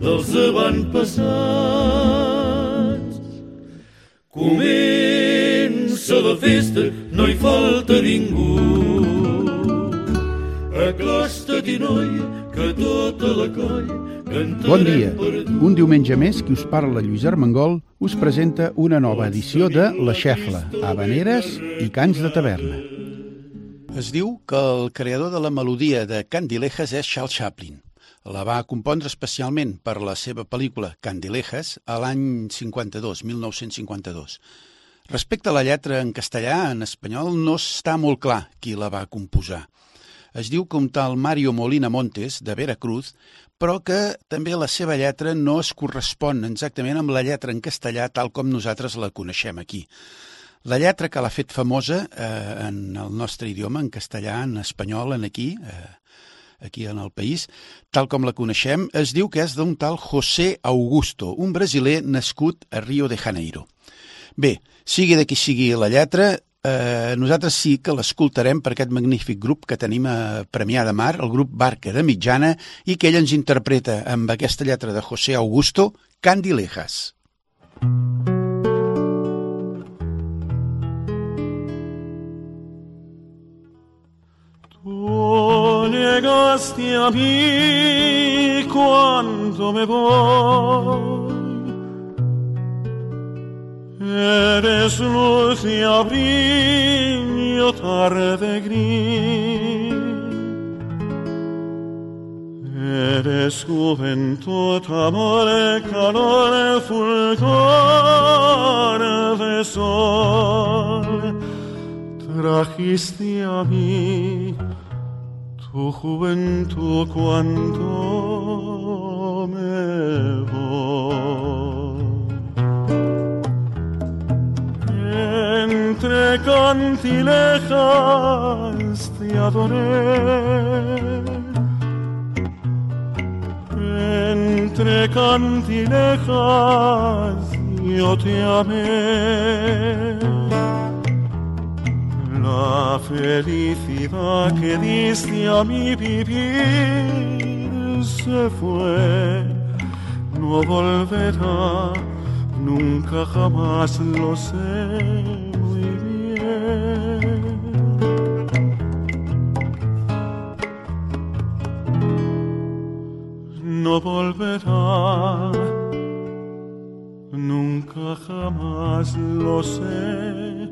dels avantpassats. Comença la festa, no hi falta ningú. Acosta-t'hi, noia, que tota la colla cantarem Bon dia. Un diumenge més, qui us parla Lluís Armengol us presenta una nova edició de La Xefla, Habaneres i Cants de Taverna. Es diu que el creador de la melodia de Candilejas és Charles Chaplin. La va compondre especialment per la seva pel·lícula Candilejas a l'any 52, 1952. Respecte a la lletra en castellà, en espanyol, no està molt clar qui la va composar. Es diu que un tal Mario Molina Montes, de Veracruz, però que també la seva lletra no es correspon exactament amb la lletra en castellà tal com nosaltres la coneixem aquí. La lletra que l'ha fet famosa eh, en el nostre idioma, en castellà, en espanyol, en aquí, eh, aquí en el país, tal com la coneixem, es diu que és d'un tal José Augusto, un brasiler nascut a Rio de Janeiro. Bé, sigui de qui sigui la lletra, eh, nosaltres sí que l'escoltarem per aquest magnífic grup que tenim a Premià de Mar, el grup Barca de Mitjana, i que ell ens interpreta amb aquesta lletra de José Augusto, Candilejas. Tú llegaste a mí cuando me voy. Eres luz y abril, yo tarde gris. Eres juventud, amor, calor, fulgor de sol. Trajiste a mí tu juventud cuando me voy. Entre cantilejas te adoré. Entre cantilejas yo te amé. La felicidad que diste a mi vivir se fue, no volverá, nunca jamás lo sé muy bien. No volverá, nunca jamás lo sé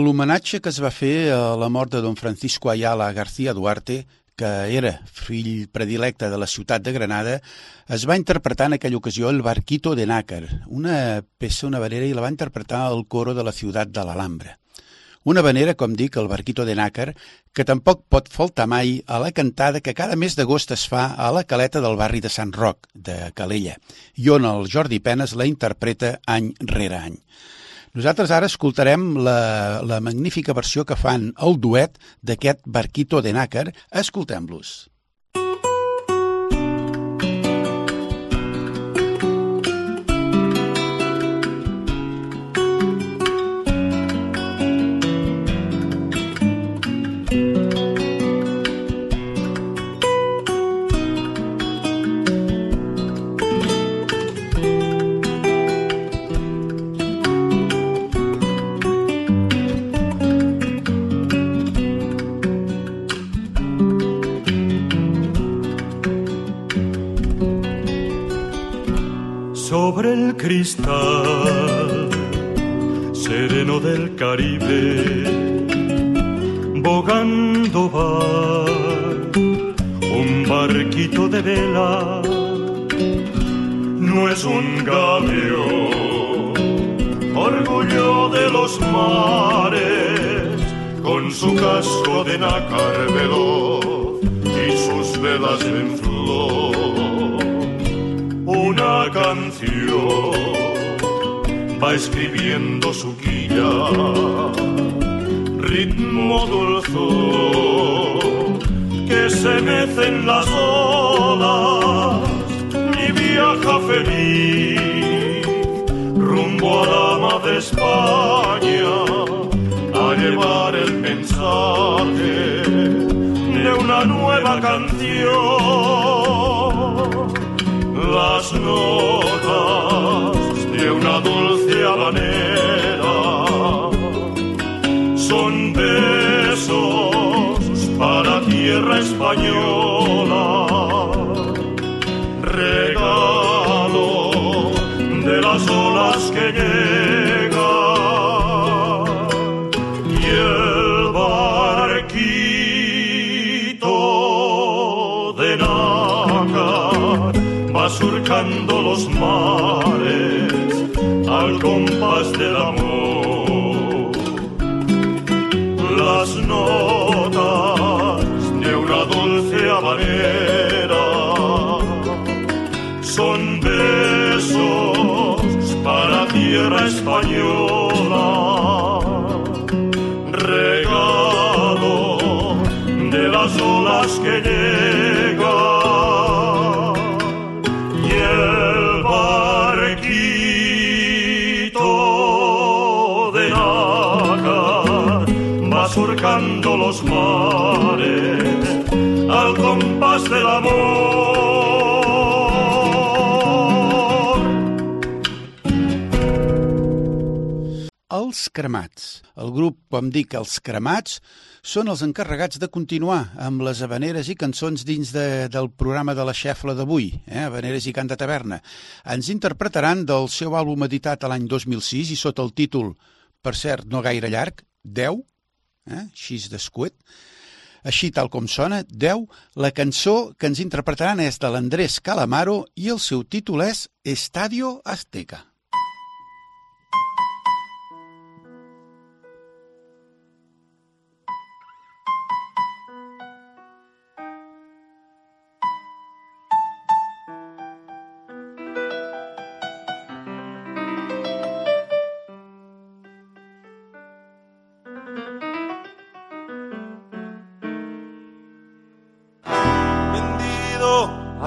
l'homenatge que es va fer a la mort de don Francisco Ayala García Duarte, que era fill predilecte de la ciutat de Granada, es va interpretar en aquella ocasió el Barquito de Nácar, una peça, una vanera, i la va interpretar el coro de la ciutat de l'Alhambra. Una vanera, com dic, el Barquito de Nácar, que tampoc pot faltar mai a la cantada que cada mes d'agost es fa a la caleta del barri de Sant Roc, de Calella, i on el Jordi Penes la interpreta any rere any. Nosaltres ara escoltarem la, la magnífica versió que fan el duet d'aquest Barquito de Nácar. Escoltem-los. Cristal, sereno del Caribe, bogando va un barquito de vela, no es un galeón, orgullo de los mares, con su casco de nácar veloz y sus velas en flor. Una canción escribiendo su quilla, ritmo dulzor que se mecen las olas, y viaja feliz rumbo a la madre España a llevar el mensaje de una nueva canción, las de una dulce habanera. Son besos para tierra española, regalo de las olas que llegan y el barquito de nácar va surcando los mares al compás del amor. Las notas de una dulce habanera son besos para tierra española, compás del amor. Els Cremats. El grup, com dic, Els Cremats, són els encarregats de continuar amb les habaneres i cançons dins de, del programa de la xefla d'avui, eh? habaneres i cant de taverna. Ens interpretaran del seu àlbum editat l'any 2006 i sota el títol, per cert, no gaire llarg, 10, eh? The Squid, així tal com sona, 10, la cançó que ens interpretaran és de l'Andrés Calamaro i el seu títol és Estadio Azteca.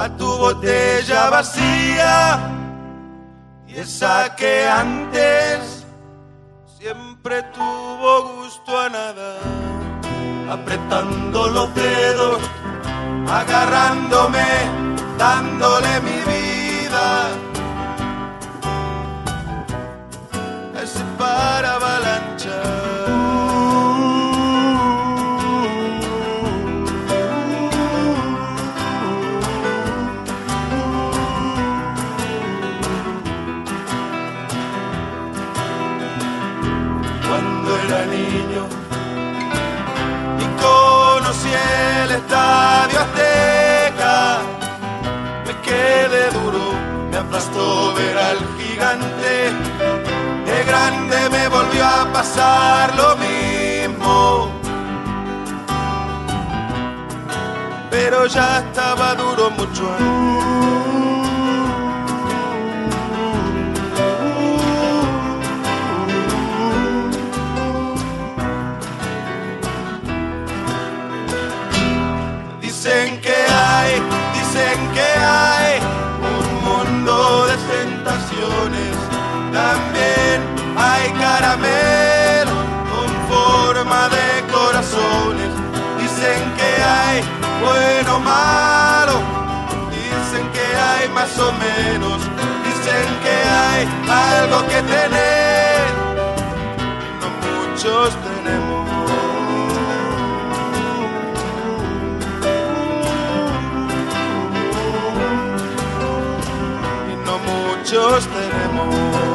A tu botella vacía y esa que antes siempre tuvo gusto a nada, apretando los dedos, agarrándome, dándole mi vida. Pasar lo mismo. Pero ya estaba duro mucho Dicen que hay, dicen que hay un mundo de tentaciones. También hay caramelo bueno, malo. Dicen que hay más o menos. Dicen que hay algo que tener. No muchos tenemos. y no muchos tenemos.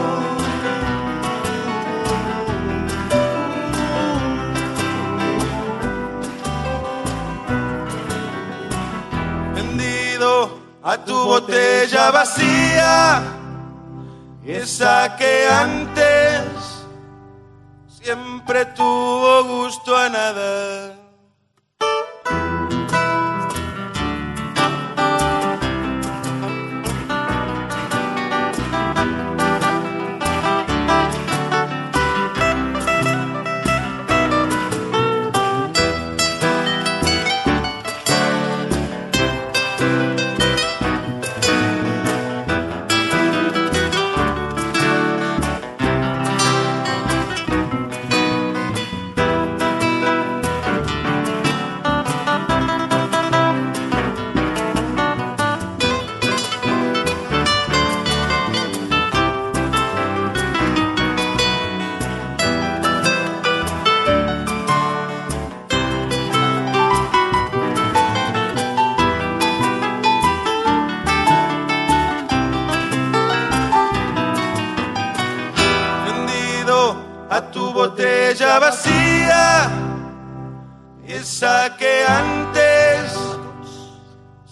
Botella vacía, esa que antes siempre tuvo gusto a nada.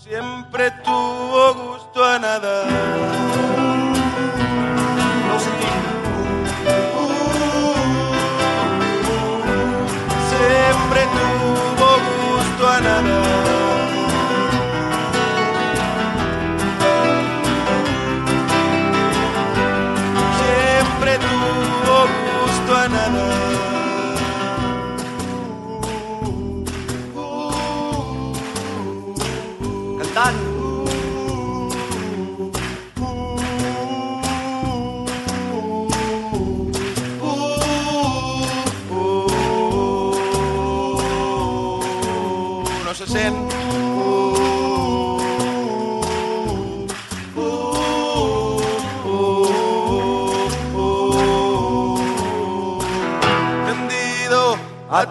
Siempre tuvo gusto a nada.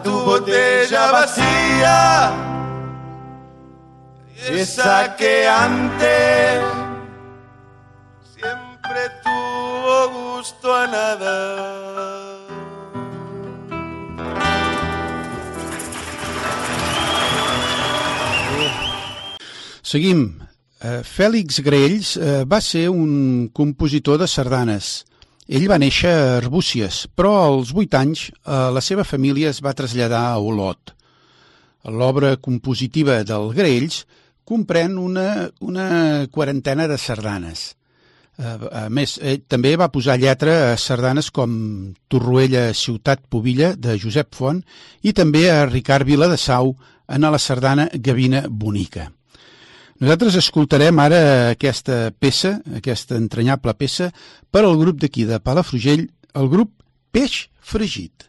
Tu botella vacía esa que antes siempre tuvo gusto a nada. Seguim. Eh, Fèlix Grells eh, va ser un compositor de sardanes. Ell va néixer a Arbúcies, però als 8 anys eh, la seva família es va traslladar a Olot. L'obra compositiva del Grells comprèn una, una quarantena de sardanes. A més, ell també va posar lletra a sardanes com Torroella, Ciutat Pobilla, de Josep Font, i també a Ricard Vila de Sau en la sardana Gavina Bonica. Nosaltres escoltarem ara aquesta peça, aquesta entranyable peça, per al grup d'aquí de Palafrugell, el grup Peix Fregit.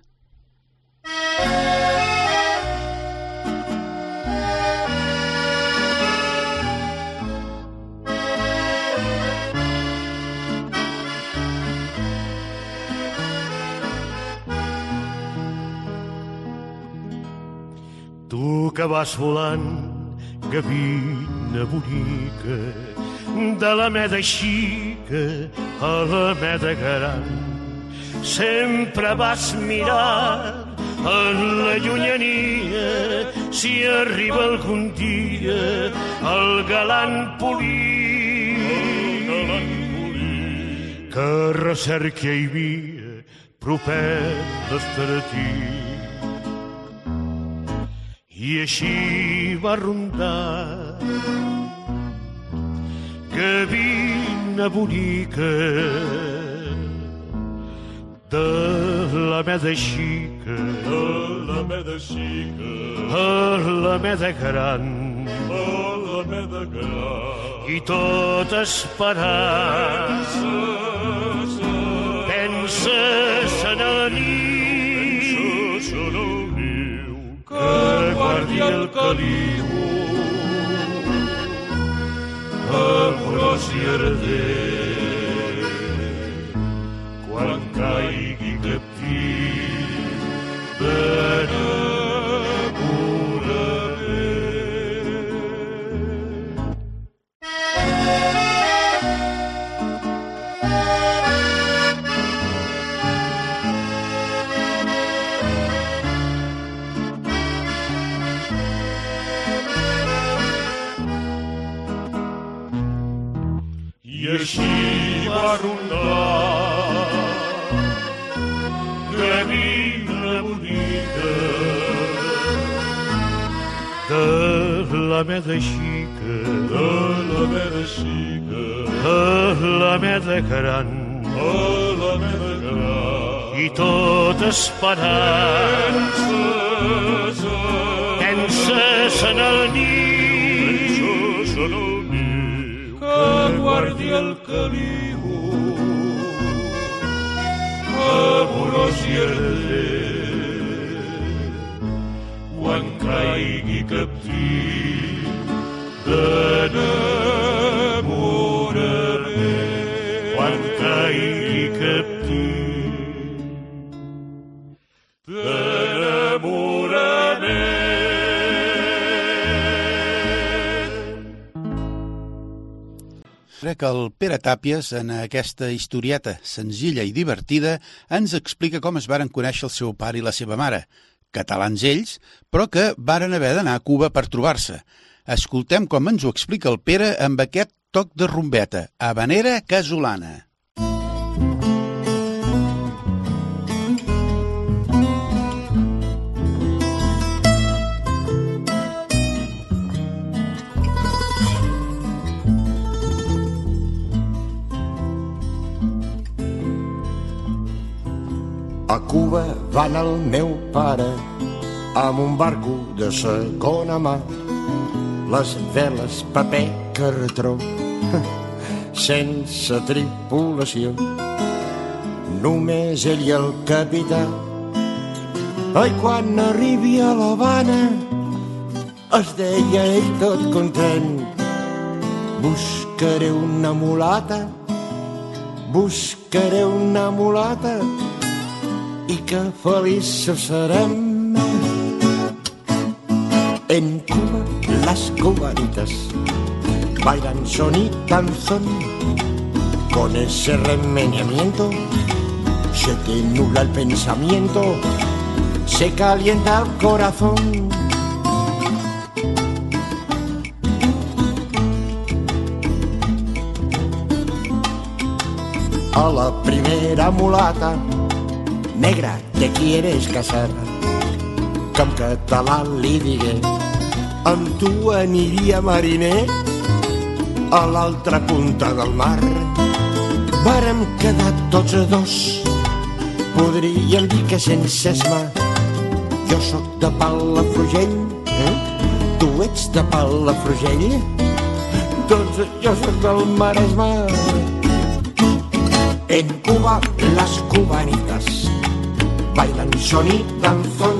Tu que vas volant, gavina bonica, de la meda xica a la meda gran, sempre vas mirar en la llunyania si arriba algun dia el galant polit que recerca hi havia proper d'estar a ti. I així va rondar gavina bonica de la meda xica de la meda xica a la meda gran. A la meda gran. I tot esperant. Penses en el nit penses en el que guardi el caliu amorós i Tàpies, en aquesta historieta senzilla i divertida, ens explica com es varen conèixer el seu pare i la seva mare, catalans ells, però que varen haver d'anar a Cuba per trobar-se. Escoltem com ens ho explica el Pere amb aquest toc de rumbeta, habanera casolana. A Cuba va anar el meu pare amb un barco de segona mà. Les veles, paper, cartró, sense tripulació. Només ell i el capità. Ai, quan arribi a l'Havana, es deia ell tot content. Buscaré una mulata, buscaré una mulata, i que feliços serem. En Cuba las cubanitas bailan son y danzón. Con ese remeñamiento se te nubla el pensamiento, se calienta el corazón. A la primera mulata Negra, te quieres casar? Que en català li digué amb tu aniria mariner a l'altra punta del mar. Vàrem quedar tots dos, podríem dir que sense esma. Jo sóc de Palafrugell, eh? tu ets de Palafrugell, doncs jo sóc del Maresme. En Cuba, las cubanitas bailan son y danzón.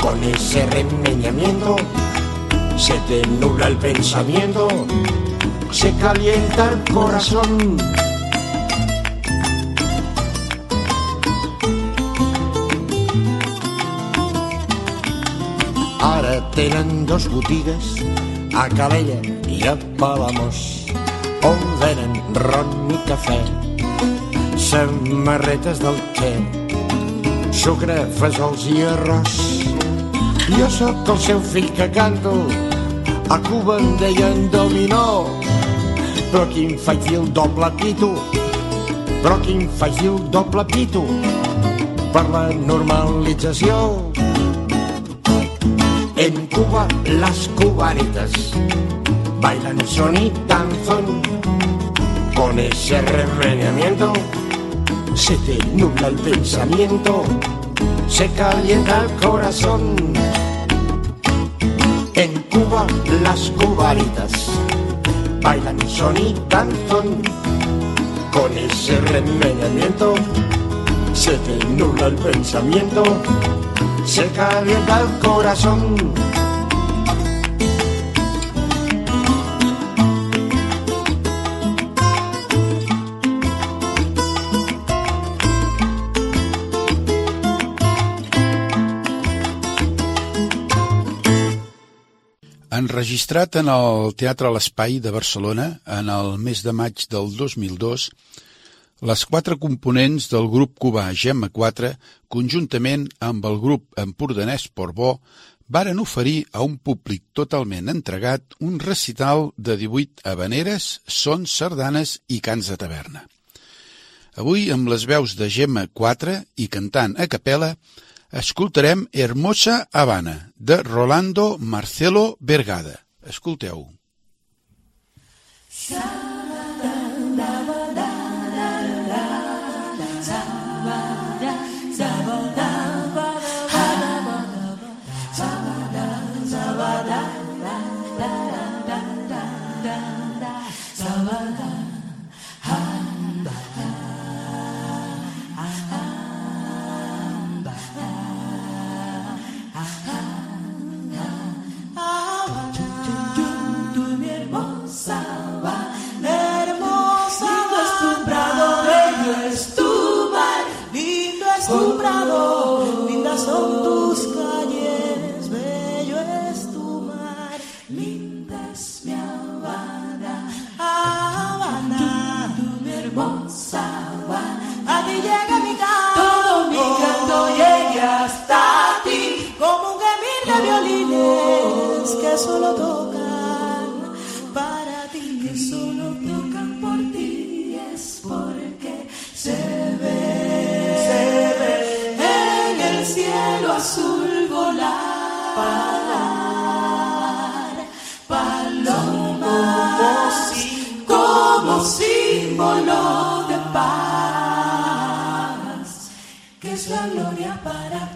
Con ese remeñamiento se te nubla el pensamiento, se calienta el corazón. Ara tenen dos botigues a Calella i a Palamós on venen ron i cafè samarretes del Che sucre, fesols i arròs. Jo sóc el seu fill que canto, a Cuba em deien dominó, però qui em faig el doble pito, però qui em faig el doble pito, per la normalització. En Cuba las cubanitas bailan son y danzón con ese remeñamiento se te nubla el pensamiento, se calienta el corazón. En Cuba las cubanitas bailan son y danzón. Con ese remeñamiento se te nubla el pensamiento, se calienta el corazón. Enregistrat en el Teatre L'Espai de Barcelona en el mes de maig del 2002, les quatre components del grup cubà Gemma 4, conjuntament amb el grup empordanès Portbó, varen oferir a un públic totalment entregat un recital de 18 habaneres, sons, sardanes i cants de taverna. Avui, amb les veus de Gemma 4 i cantant a capella, escoltarem Hermosa Habana, de Rolando Marcelo Vergada. Escolteu. Sa lindas son tus calles, bello es tu mar, linda es mi Habana, Habana, tu, hermosa Habana, a ti llega mi canto, todo mi canto llegue hasta ti, como un gemir de violines que solo toca. parar. Palomas como símbolo de paz, que es la gloria para ti.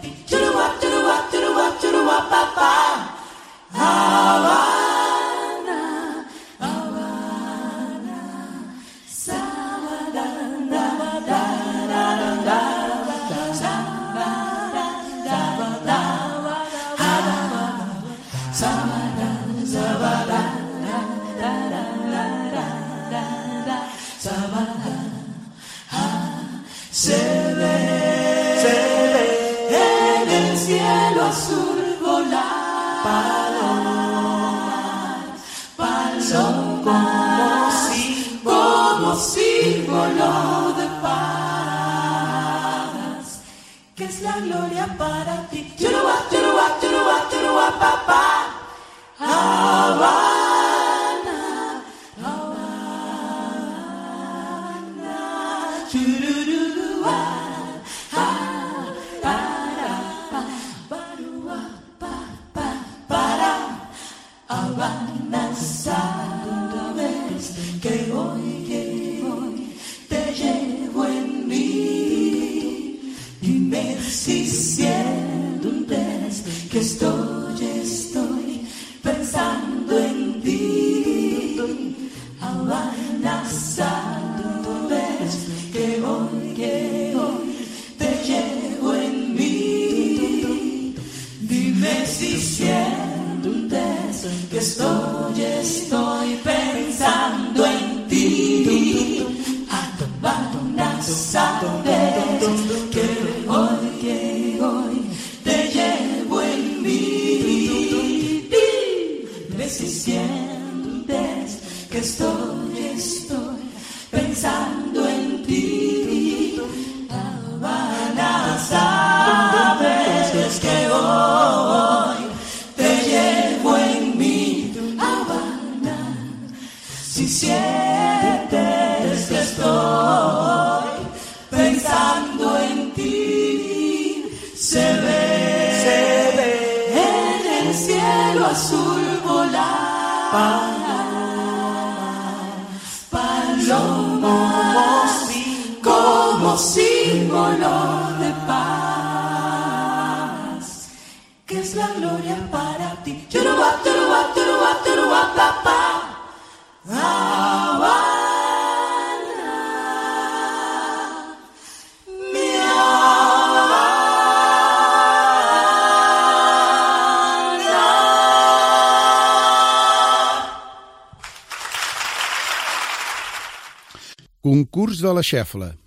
Concurs de la xefla.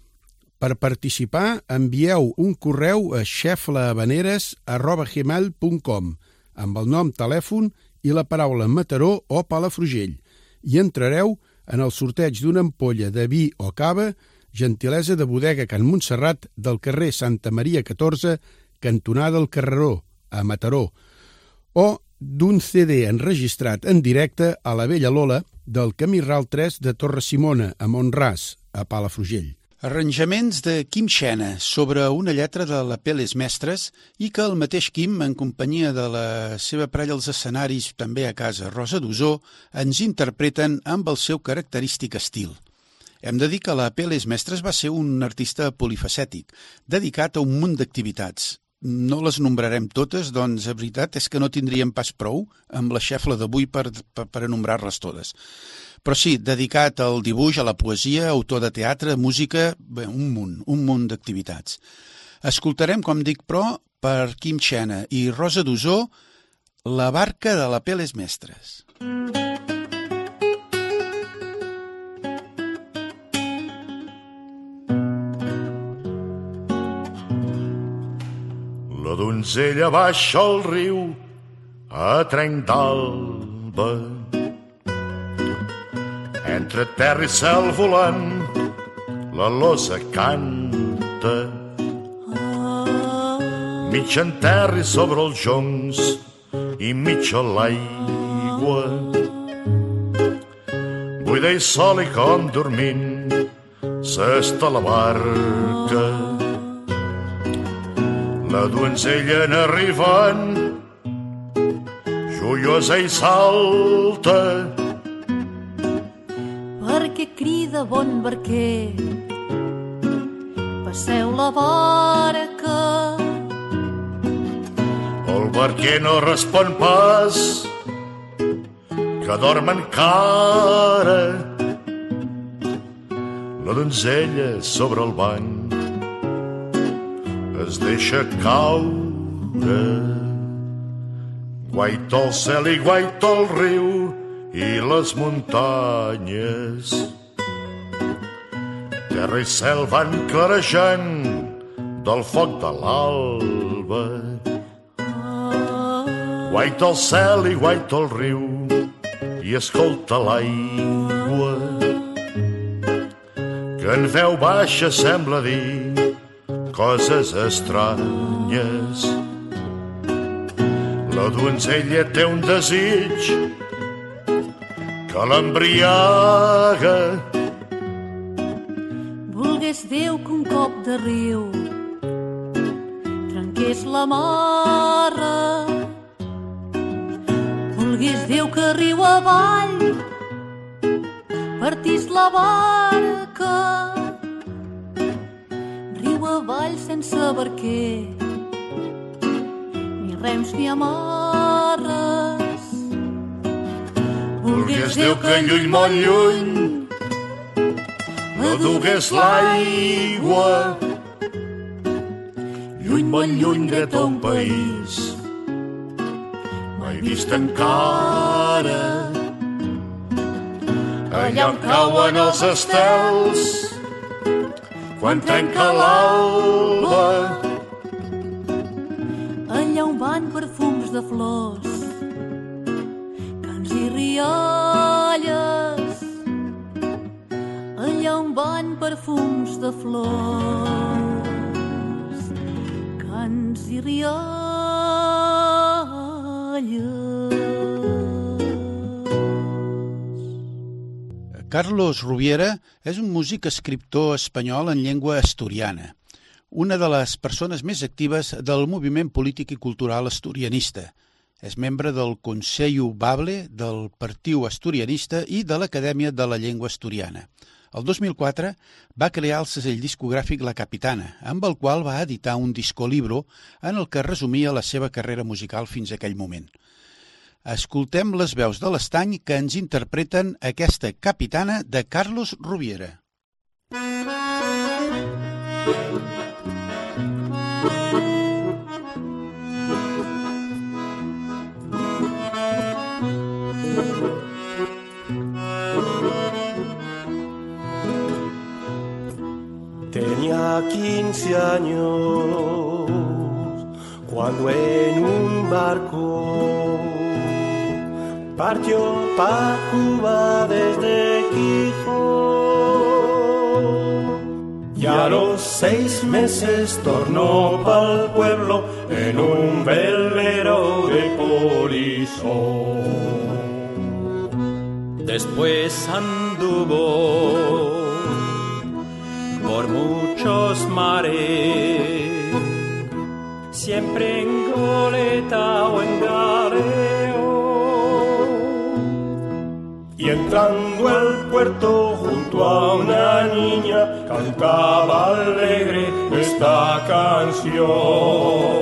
Per participar, envieu un correu a xeflahabaneres.gmail.com amb el nom, telèfon i la paraula Mataró o Palafrugell i entrareu en el sorteig d'una ampolla de vi o cava, gentilesa de bodega Can Montserrat del carrer Santa Maria 14, cantonada del Carreró, a Mataró, o d'un CD enregistrat en directe a la Vella Lola del Camí Ral 3 de Torre Simona, a Montràs, a Palafrugell. Arranjaments de Quim Xena sobre una lletra de la Peles Mestres i que el mateix Quim, en companyia de la seva parella als escenaris, també a casa Rosa d'Usó, ens interpreten amb el seu característic estil. Hem de dir que la Peles Mestres va ser un artista polifacètic, dedicat a un munt d'activitats. No les nombrarem totes, doncs la veritat és que no tindríem pas prou amb la xefla d'avui per, per, per anombrar-les totes. Però sí, dedicat al dibuix, a la poesia, autor de teatre, música, bé, un munt, un munt d'activitats. Escoltarem, com dic, però, per Quim Xena i Rosa d'Usó, La barca de la Peles Mestres. La donzella baixa al riu a trenc d'alba entre terra i cel volant, la losa canta. Mig en terra i sobre els joncs i mig a l'aigua. Buida i sol i com dormint s'està la barca. La donzella en arribant, joiosa i salta, crida bon barquer. Passeu la barca. El barquer no respon pas, que dorm encara. La donzella sobre el banc es deixa caure. Guaita el cel i guaita el riu i les muntanyes terra i cel van clarejant del foc de l'alba. Guaita el cel i guaita el riu i escolta l'aigua que en veu baixa sembla dir coses estranyes. La donzella té un desig que l'embriaga Volgués Déu que un cop de riu trenqués la marra. Volgués Déu que riu avall partís la barca. Avall sense barquer, ni rems ni amarres. Volgués Déu que lluny, molt lluny, dugués l'aigua. Lluny, molt lluny, dret a un país, mai vist encara. Allà on cauen els estels, quan trenca l'alba. Allà on van perfums de flors, cants i rialles, allà on van perfums de flors, cants i rialles. Carlos Rubiera és un músic escriptor espanyol en llengua asturiana, una de les persones més actives del moviment polític i cultural asturianista. És membre del Consell Bable, del Partiu Asturianista i de l'Acadèmia de la Llengua Asturiana. El 2004 va crear el segell discogràfic La Capitana, amb el qual va editar un discolibro en el que resumia la seva carrera musical fins aquell moment. Escoltem les veus de l'estany que ens interpreten aquesta Capitana de Carlos Rubiera. Tenía 15 años cuando en un barco partió pa' Cuba desde Quito. Y a los seis meses tornó pa'l pueblo en un velero de polizón. Después anduvo por muchos mares, siempre en goleta o en entrando al puerto junto a una niña, cantaba alegre esta canción.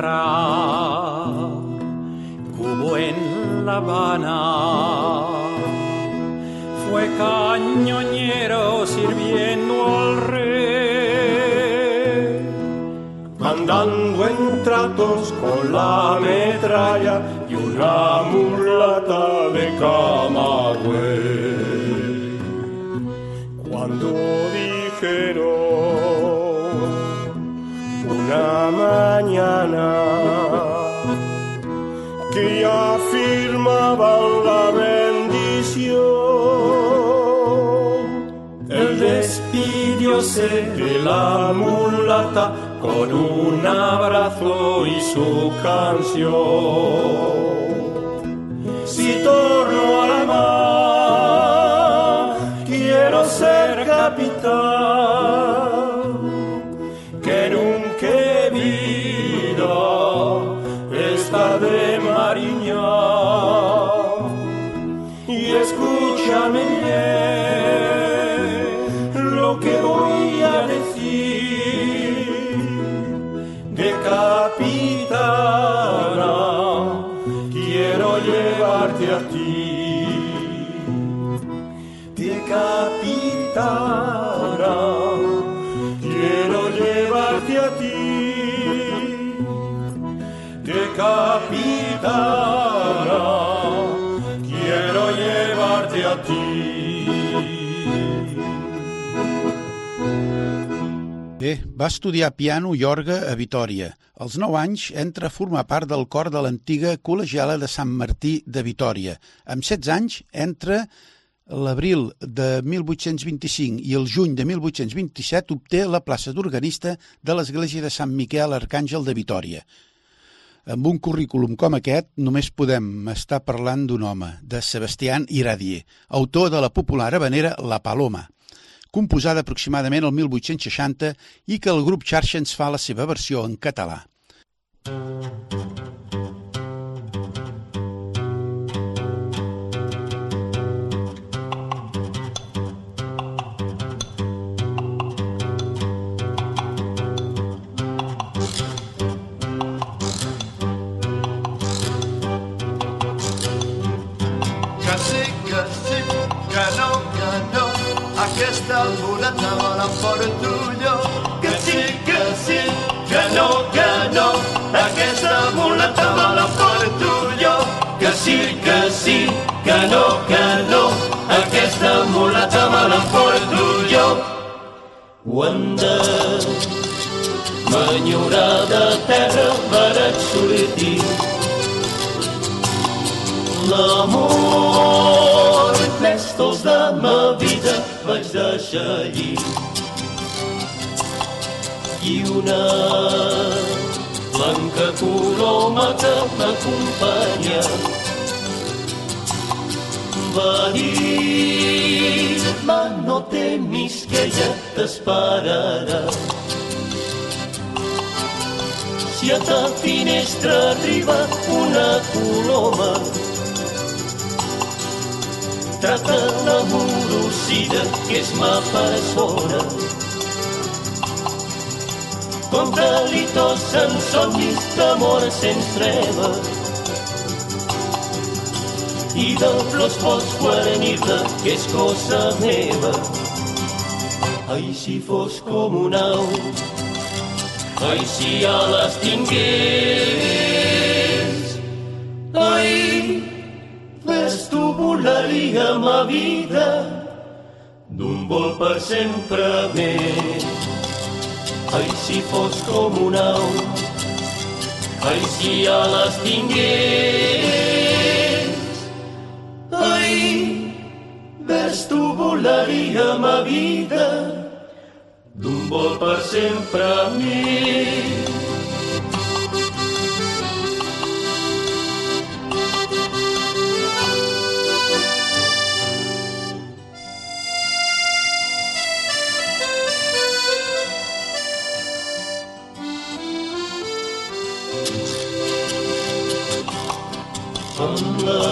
Guerra en La Habana, fue cañonero sirviendo al rey, andando en tratos con la metralla con un abrazo y su canción. Va estudiar piano i orgue a Vitoria. Als 9 anys entra a formar part del cor de l'antiga col·legiala de Sant Martí de Vitoria. Amb 16 anys entra l'abril de 1825 i el juny de 1827 obté la plaça d'organista de l'església de Sant Miquel Arcàngel de Vitoria. Amb un currículum com aquest, només podem estar parlant d'un home, de Sebastián Iradier, autor de la popular habanera La Paloma, composada aproximadament el 1860 i que el grup Xarxa ens fa la seva versió en català. Que me l'emporto jo. Que sí, que sí, que no, que no, aquesta mulata me l'emporto jo. Ho hem de m'enyorar de terra barat sortir. L'amor allí. I una blanca coloma que m'acompanya va dir-me no temis que ella t'esperarà. Si a ta finestra arriba una coloma, trata l'amorosida que és ma persona. com delitos en somnis d'amor sense treva i de flors pots guarenir-te que és cosa meva ai si fos com un au. Ai si ales tingués. Ai volaria ma vida d'un vol per sempre més. Ai, si fos com un au, ai, si ales tingués, ai, ves tu volaria ma vida, d'un vol per sempre a amb la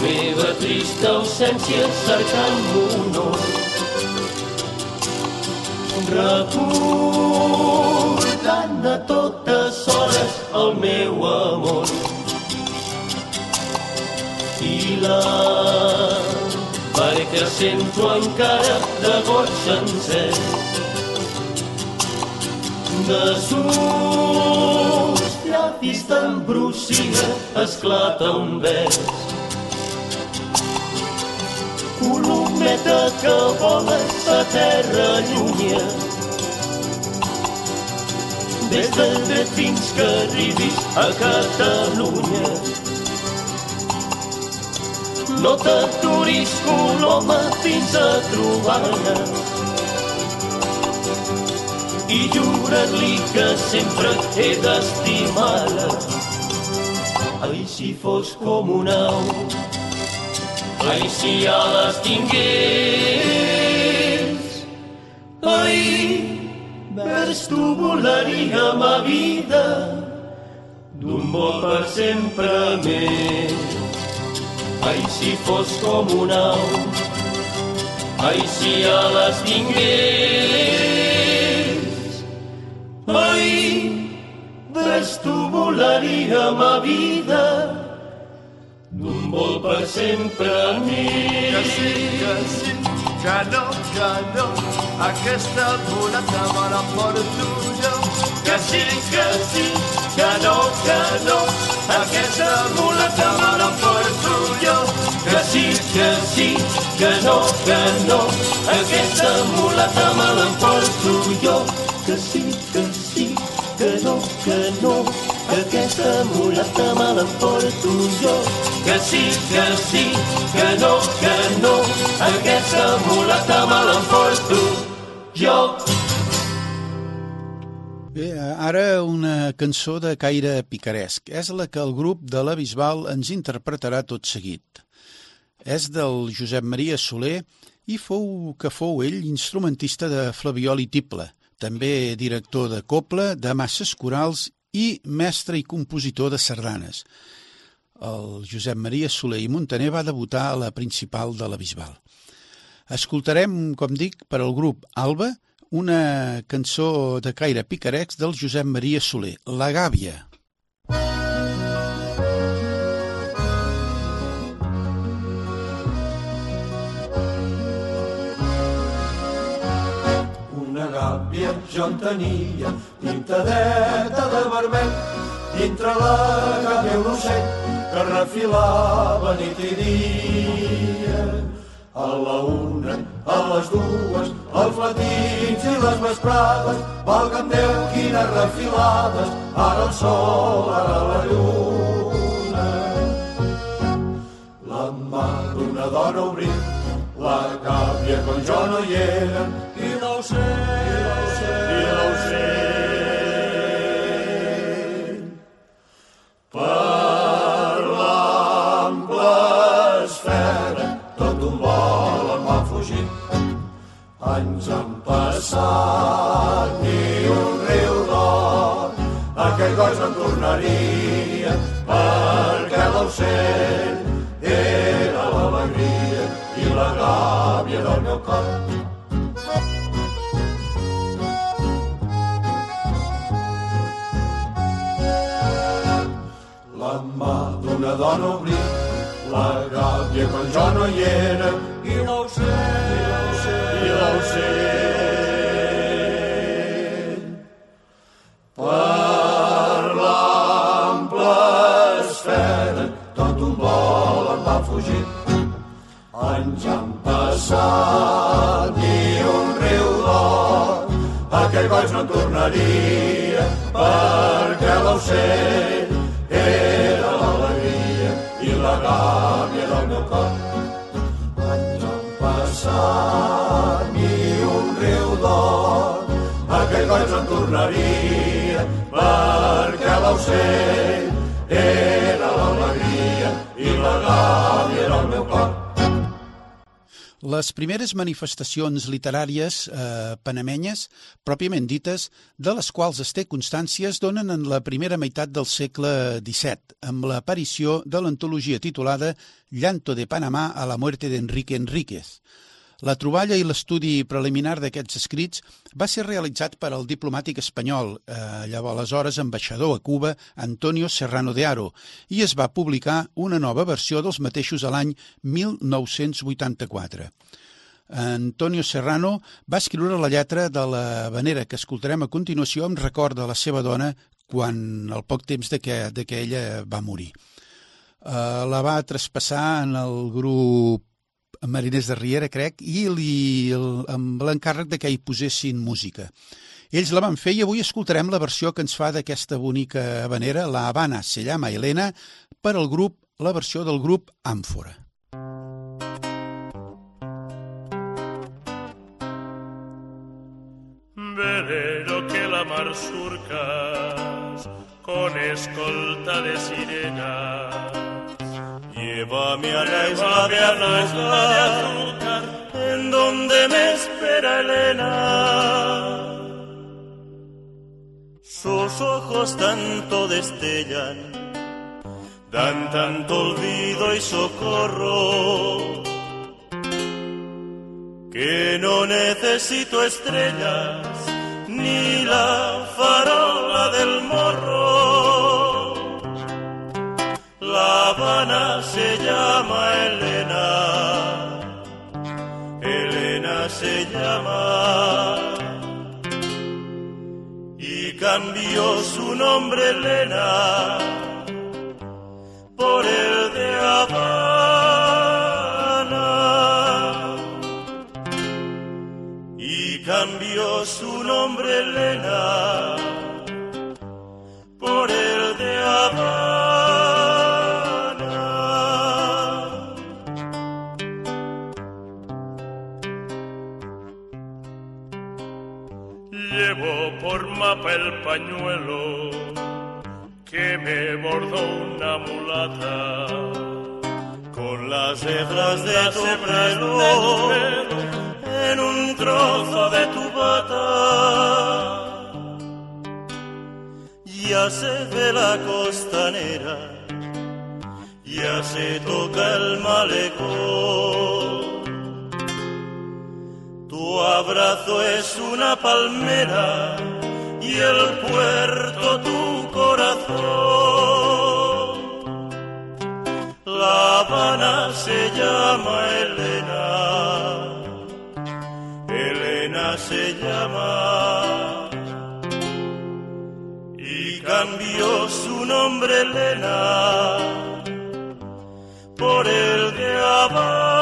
meva trista ausència cercant honor. Recordant a totes hores el meu amor i la perquè sento encara de goig encès de sus llavis d'embrucia esclata un vers. Colometa que voles a terra llunya, des del dret fins que arribis a Catalunya. No t'aturis, Coloma, fins a trobar-la i jura't-li que sempre he d'estimar-la. Ai, si fos com un au, ai, si ales tingués, ai, vers tu volaria ma vida, d'un vol per sempre més. Ai, si fos com un au, ai, si ales tingués, tu volaria ma vida, d'un vol per sempre a mi. Que sí, que sí, que no, que no, aquesta volata me l'emporto jo. Que sí, que sí, que no, que no, aquesta volata me l'emporto jo. Que sí, que sí, que no, que no, aquesta mulata me l'emporto jo. Que sí, que sí, que no, que no, aquesta mulata me l'emporto jo. Que sí, que sí, que no, que no, aquesta mulata me l'emporto jo. Bé, ara una cançó de caire picaresc. És la que el grup de la Bisbal ens interpretarà tot seguit. És del Josep Maria Soler i fou que fou ell instrumentista de flaviol i tiple, també director de coble, de masses corals i mestre i compositor de sardanes. El Josep Maria Soler i Montaner va debutar a la principal de la Bisbal. Escoltarem, com dic, per al grup Alba, una cançó de caire picarex del Josep Maria Soler, La Gàbia. Una gàbia jo en tenia, pintadeta de vermell, dintre la gàbia un ocell que refilava nit i dia. A la una, a les dues, els matins i les vesprades, valga'm Déu quines refilades, ara el sol, ara la lluna. La mà d'una dona obrir, la gàbia quan jo no hi era, i l'ocell, primeres manifestacions literàries eh, panamenyes, pròpiament dites, de les quals es té constància, es donen en la primera meitat del segle XVII, amb l'aparició de l'antologia titulada Llanto de Panamà a la muerte d'Enrique Enríquez. La troballa i l'estudi preliminar d'aquests escrits va ser realitzat per al diplomàtic espanyol, eh, llavors aleshores ambaixador a Cuba, Antonio Serrano de Aro, i es va publicar una nova versió dels mateixos a l'any 1984. Antonio Serrano va escriure la lletra de la vanera que escoltarem a continuació amb record de la seva dona quan al poc temps de que, de que ella va morir. Uh, la va traspassar en el grup Mariners de Riera, crec, i li, el, amb l'encàrrec de que hi posessin música. Ells la van fer i avui escoltarem la versió que ens fa d'aquesta bonica habanera, La Habana se llama Elena, per al grup, la versió del grup Àmfora. Velero que la mar surcas con escolta de sirena. Llévame a la isla de azúcar, en donde me espera Elena. Sus ojos tanto destellan, dan tanto olvido y socorro, que no necesito estrellas ni la farola del morro. La Habana se llama Elena, Elena se llama. Y cambió su nombre Elena pañuelo que me bordó una mulata. con las hebras de tu pelo en un trozo de tu bata. Ya se ve la costanera, ya se toca el malecón. Tu abrazo es una palmera y el puerto tu corazón. La Habana se llama Elena, Elena se llama. Y cambió su nombre Elena por el de Habana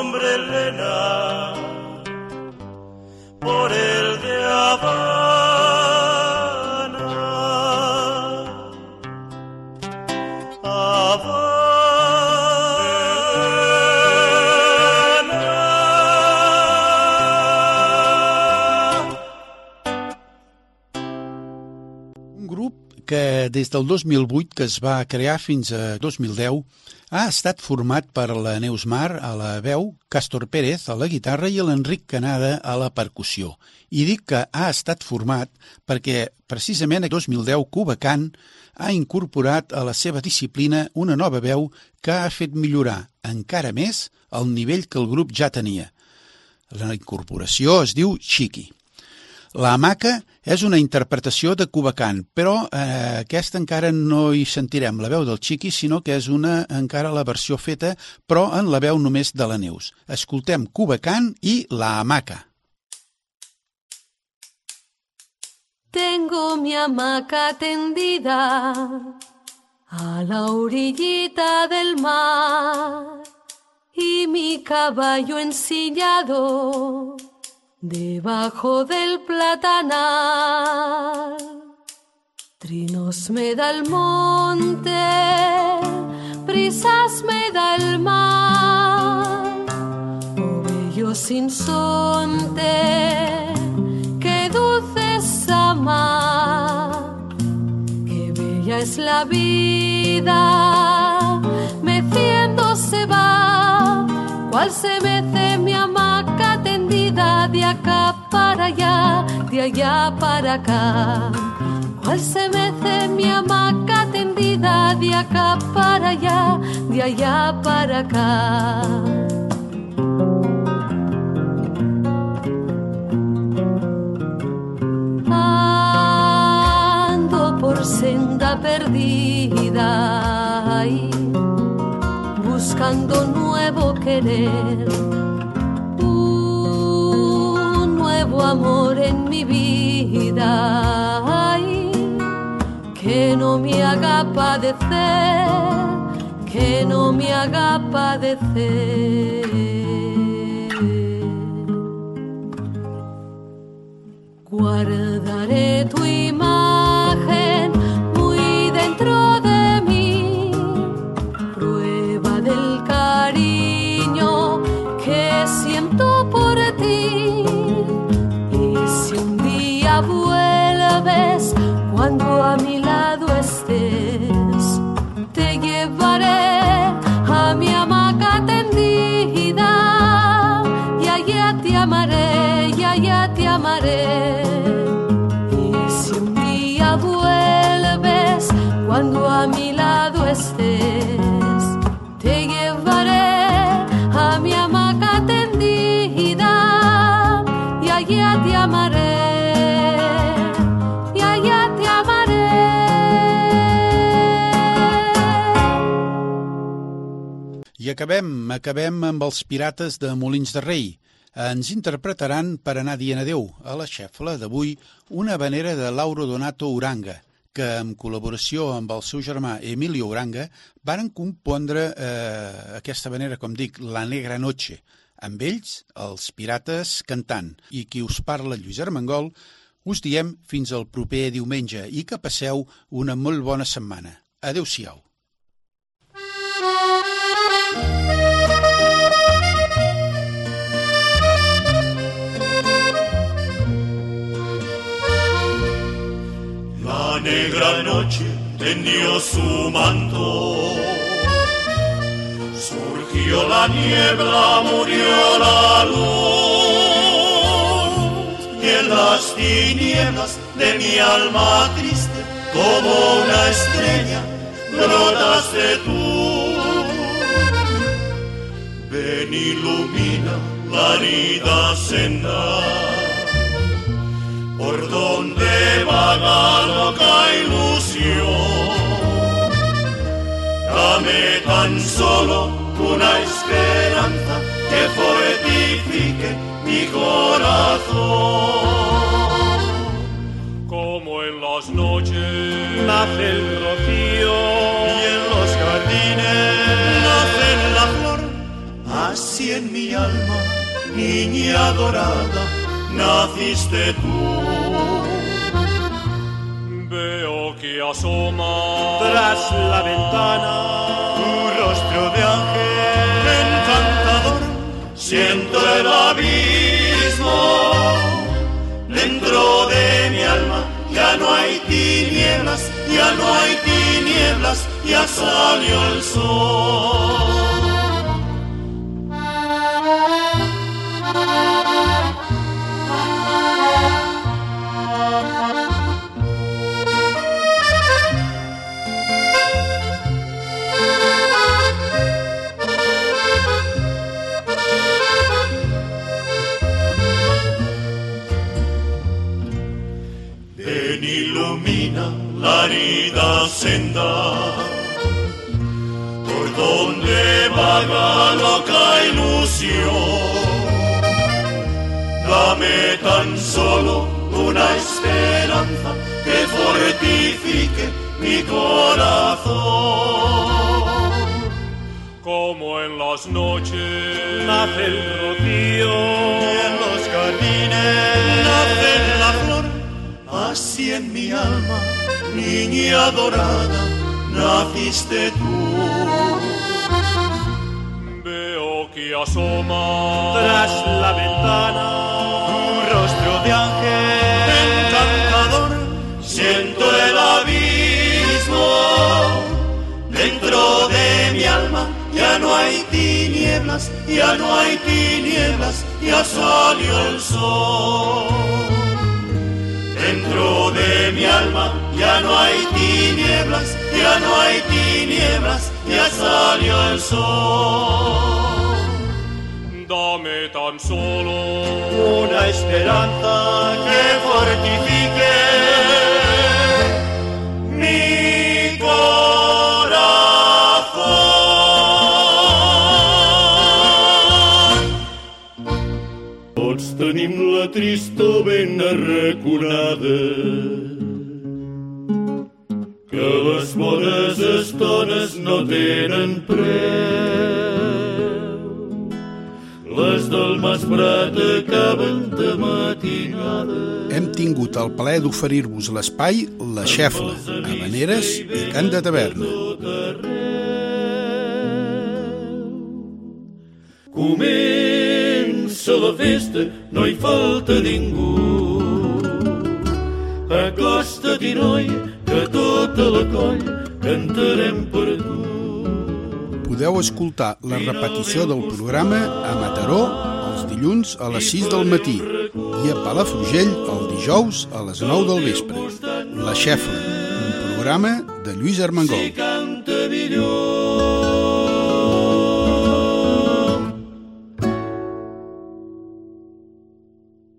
nombre Elena por el de Habana. Habana. Un grup que des del 2008 que es va crear fins a 2010 ha estat format per la Neus Mar a la veu, Castor Pérez a la guitarra i l'Enric Canada a la percussió. I dic que ha estat format perquè precisament el 2010 Cuba Can ha incorporat a la seva disciplina una nova veu que ha fet millorar encara més el nivell que el grup ja tenia. La incorporació es diu Chiqui. La hamaca és una interpretació de Cubacant, però eh, aquesta encara no hi sentirem la veu del Xiqui, sinó que és una encara la versió feta, però en la veu només de la Neus. Escoltem Cubacant i La hamaca. Tengo mi hamaca tendida a la orillita del mar y mi caballo ensillado debajo del platanal. Trinos me da el monte, prisas me da el mar, oh bello sinsonte Qué bella es la vida, meciendo se va, cual se mece para allá, de allá para acá. Cual se mece mi hamaca tendida de acá para allá, de allá para acá. senda perdida buscando nuevo querer, amor en mi vida que no me haga padecer, que no me haga padecer. Guardaré tu imagen cuando a mi lado estés, te llevaré a mi hamaca tendida y allá te amaré, y allá te amaré. Acabem, acabem amb els pirates de Molins de Rei. Ens interpretaran per anar dient adeu a la xefla d'avui una vanera de Lauro Donato Uranga, que en col·laboració amb el seu germà Emilio Uranga varen compondre eh, aquesta manera, com dic, La Negra Noche, amb ells, els pirates cantant, i qui us parla, Lluís Armengol, us diem fins al proper diumenge i que passeu una molt bona setmana. Adéu-siau. Negra noche tendió su manto. Surgió la niebla, murió la luz. Y en las tinieblas de mi alma triste, como una estrella, brotaste tú. Ven, ilumina la herida senda por donde vaga loca ilusión. Dame tan solo una esperanza que fortifique mi corazón. Como en las noches nace el rocío y en los jardines nace la flor, así en mi alma, niña dorada naciste tú. Que asoma tras la ventana tu rostro de ángel encantador. Siento el abismo dentro de mi alma. Ya no hay tinieblas, ya no hay tinieblas, ya salió el sol. Senda por donde vaga loca ilusión. Dame tan solo una esperanza que fortifique mi corazón. Como en las noches nace el rocío y en los jardines nace la flor, así en mi alma, niña dorada, naciste tú. Veo que asoma tras la ventana un rostro de ángel encantador. Siento el abismo dentro de mi alma. Ya no hay tinieblas, ya no hay tinieblas, ya salió el sol. Dentro de mi alma ya no hay tinieblas, ya no hay tinieblas, ya salió el sol. Dame tan solo una esperanza que fortifique mi. Tots tenim la trista ben arraconada les bones estones no tenen preu. Les del Masprat acaben de matinada. Hem tingut el plaer d'oferir-vos l'espai La Xefla, Habaneres i Cant de Taverna. Comença la festa, no hi falta ningú. Acosta't-hi, noi, que tota la coll cantarem per tu. Podeu escoltar la repetició del programa a Mataró els dilluns a les 6 del matí i a Palafrugell el dijous a les 9 del vespre. La Xefla, un programa de Lluís Armengol. Canta millor